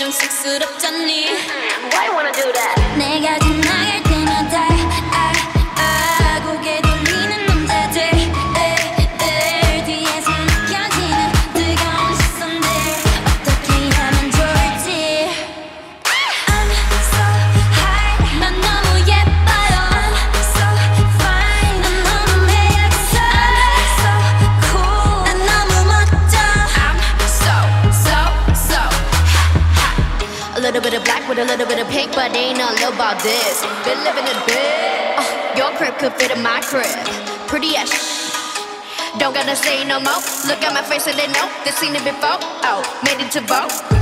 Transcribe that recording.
쳐다보면 내가 좀 쑥스럽잖니 Why you wanna do that? A little bit of black with a little bit of pink but they ain't nothing about this. Been living it big uh, Your crib could fit in my crib. Pretty as sh- Don't gotta say no more. Look at my face and they know They've seen it before. Oh, made it to vote